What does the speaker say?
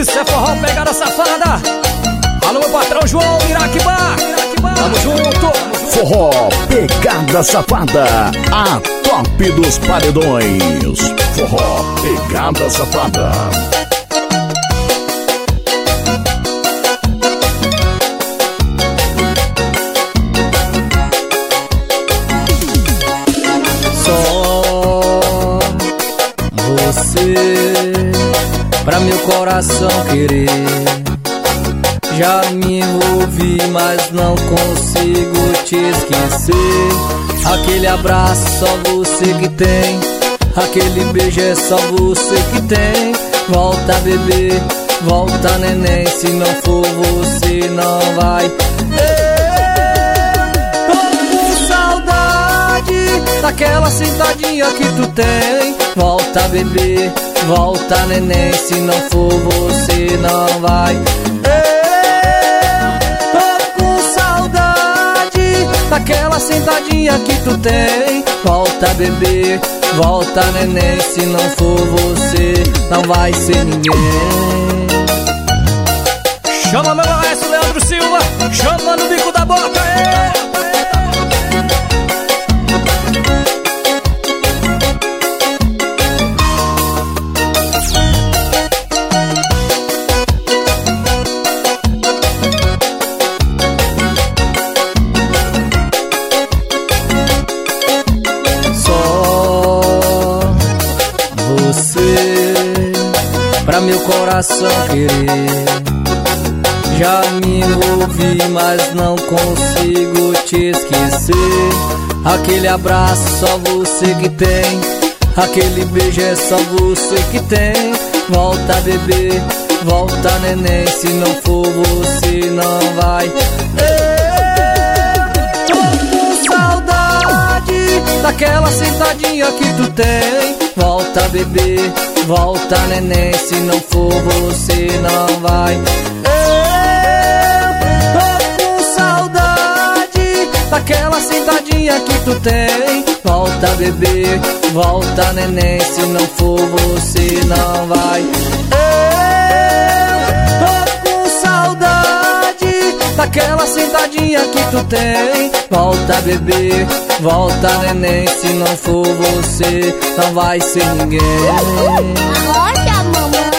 Isso é forró pegada safada. Alô, meu patrão João Miraquibá. Tamo junto. Forró Pegada Safada, a top dos paredões. Forró Pegada Safada. Pra meu coração querer. Já me envolvi, mas não consigo te esquecer. Aquele abraço só você que tem, aquele beijo é só você que tem. Volta bebê, volta neném, se não for você não vai. Tô com saudade daquela sentadinha que tu tem. Volta bebê Volta neném, se não for você não vai. Eu tô com saudade Daquela sentadinha que tu tem. Volta bebê, volta neném. Se não for você, não vai ser ninguém. Chama meu maestro Leandro Silva. Chama no bico da bota, é. Meu coração querer. Já me envolvi, mas não consigo te esquecer. Aquele abraço só você que tem. Aquele beijo é só você que tem. Volta bebê, volta neném. Se não for você, não vai. Tô com saudade daquela sentadinha que tu tem. Volta bebê, volta neném, se não for você não vai. Eu tô com saudade daquela sentadinha que tu tem. Volta bebê, volta neném, se não for você não vai. Daquela sentadinha que tu tem. Volta bebê, volta neném, se não for você, não vai ser ninguém. Arrocha, mamãe.